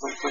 Thank you.